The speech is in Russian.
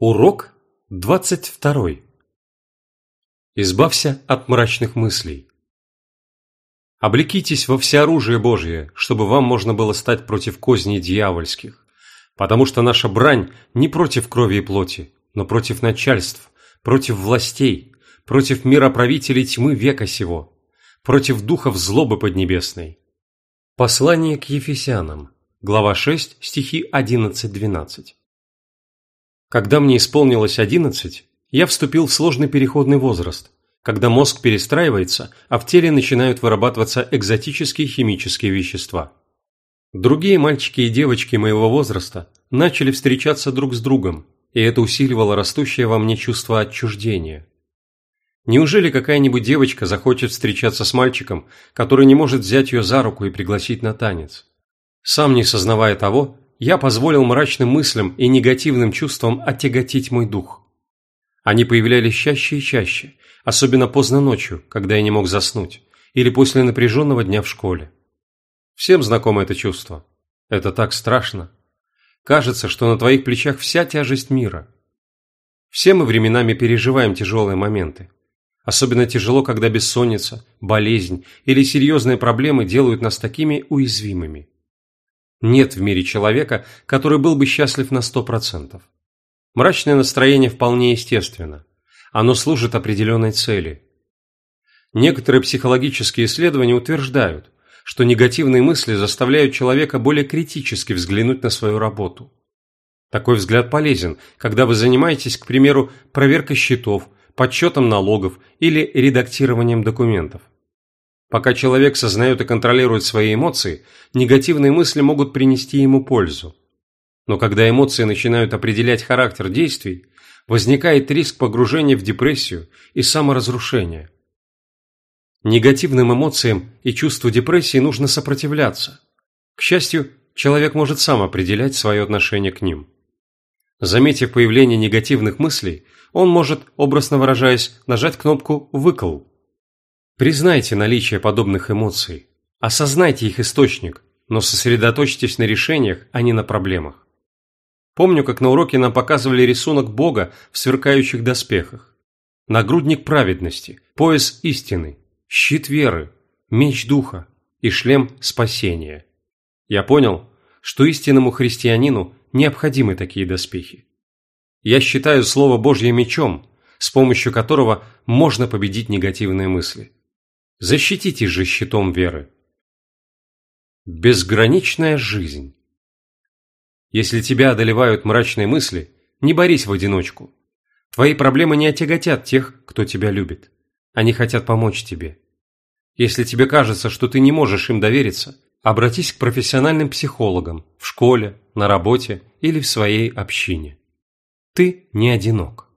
Урок 22. Избавься от мрачных мыслей. Облекитесь во всеоружие Божие, чтобы вам можно было стать против козней дьявольских, потому что наша брань не против крови и плоти, но против начальств, против властей, против мироправителей тьмы века сего, против духов злобы поднебесной. Послание к Ефесянам, глава 6, стихи 11-12. Когда мне исполнилось одиннадцать, я вступил в сложный переходный возраст, когда мозг перестраивается, а в теле начинают вырабатываться экзотические химические вещества. Другие мальчики и девочки моего возраста начали встречаться друг с другом, и это усиливало растущее во мне чувство отчуждения. Неужели какая-нибудь девочка захочет встречаться с мальчиком, который не может взять ее за руку и пригласить на танец? Сам не сознавая того, я позволил мрачным мыслям и негативным чувствам отяготить мой дух. Они появлялись чаще и чаще, особенно поздно ночью, когда я не мог заснуть, или после напряженного дня в школе. Всем знакомо это чувство. Это так страшно. Кажется, что на твоих плечах вся тяжесть мира. Все мы временами переживаем тяжелые моменты. Особенно тяжело, когда бессонница, болезнь или серьезные проблемы делают нас такими уязвимыми. Нет в мире человека, который был бы счастлив на сто процентов. Мрачное настроение вполне естественно. Оно служит определенной цели. Некоторые психологические исследования утверждают, что негативные мысли заставляют человека более критически взглянуть на свою работу. Такой взгляд полезен, когда вы занимаетесь, к примеру, проверкой счетов, подсчетом налогов или редактированием документов. Пока человек сознает и контролирует свои эмоции, негативные мысли могут принести ему пользу. Но когда эмоции начинают определять характер действий, возникает риск погружения в депрессию и саморазрушения. Негативным эмоциям и чувству депрессии нужно сопротивляться. К счастью, человек может сам определять свое отношение к ним. Заметив появление негативных мыслей, он может, образно выражаясь, нажать кнопку «выкл» Признайте наличие подобных эмоций, осознайте их источник, но сосредоточьтесь на решениях, а не на проблемах. Помню, как на уроке нам показывали рисунок Бога в сверкающих доспехах. Нагрудник праведности, пояс истины, щит веры, меч духа и шлем спасения. Я понял, что истинному христианину необходимы такие доспехи. Я считаю Слово Божье мечом, с помощью которого можно победить негативные мысли. Защитите же щитом веры. Безграничная жизнь. Если тебя одолевают мрачные мысли, не борись в одиночку. Твои проблемы не отяготят тех, кто тебя любит. Они хотят помочь тебе. Если тебе кажется, что ты не можешь им довериться, обратись к профессиональным психологам в школе, на работе или в своей общине. Ты не одинок.